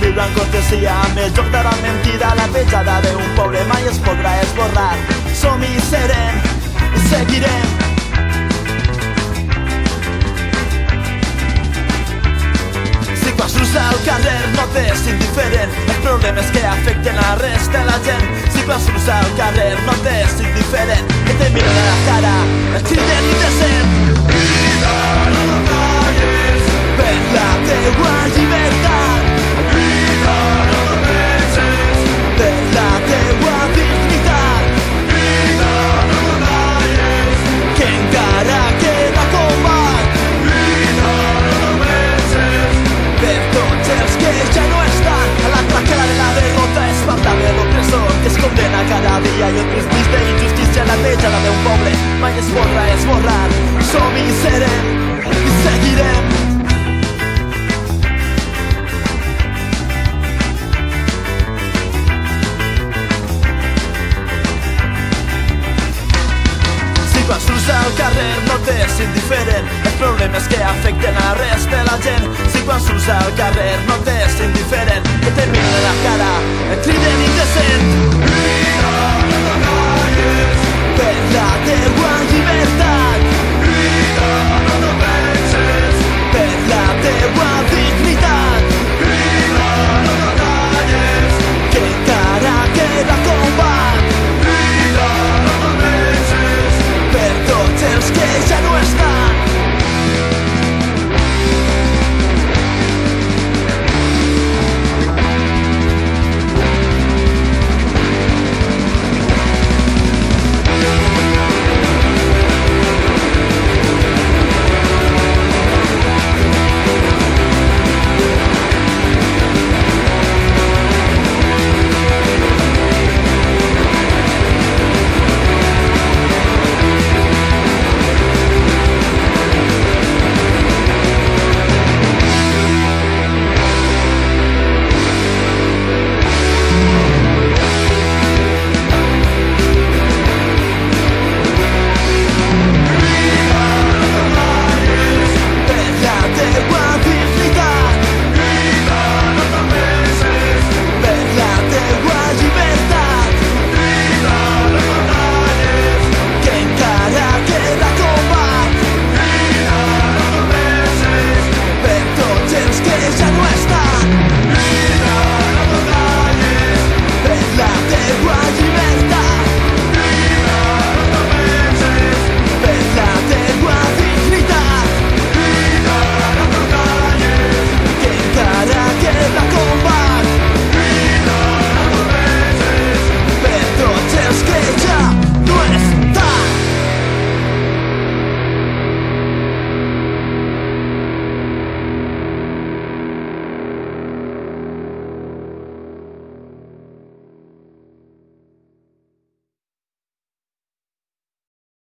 viure en cortesia amb el joc de la mentida la petjada d'un poble mai es podrà esborrar. Som i serem seguirem si quan surts al carrer no t'és indiferent. Els problemes que afecten a resta de la gent. Si quan surts al carrer no t'és indiferent. Que te miren a la cara xillen i te guerra és Som i serem i seguirem Si quan surts al carrer no t'és indiferent Els problemes que afecten a res de la gent Si quan surts al carrer no t'és indiferent Que te miren la cara, et criden i te sent Mira, mira